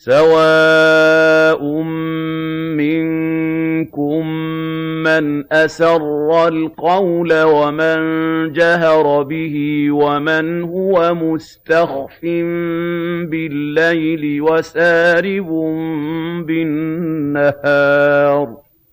سَوَاءٌ مِّنكُم مَّنْ أَسَرَّ الْقَوْلَ وَمَن جَهَرَ بِهِ وَمَنْ هُوَ مُسْتَخْفٍ بِاللَّيْلِ وَسَارِبٌ بِالنَّهَارِ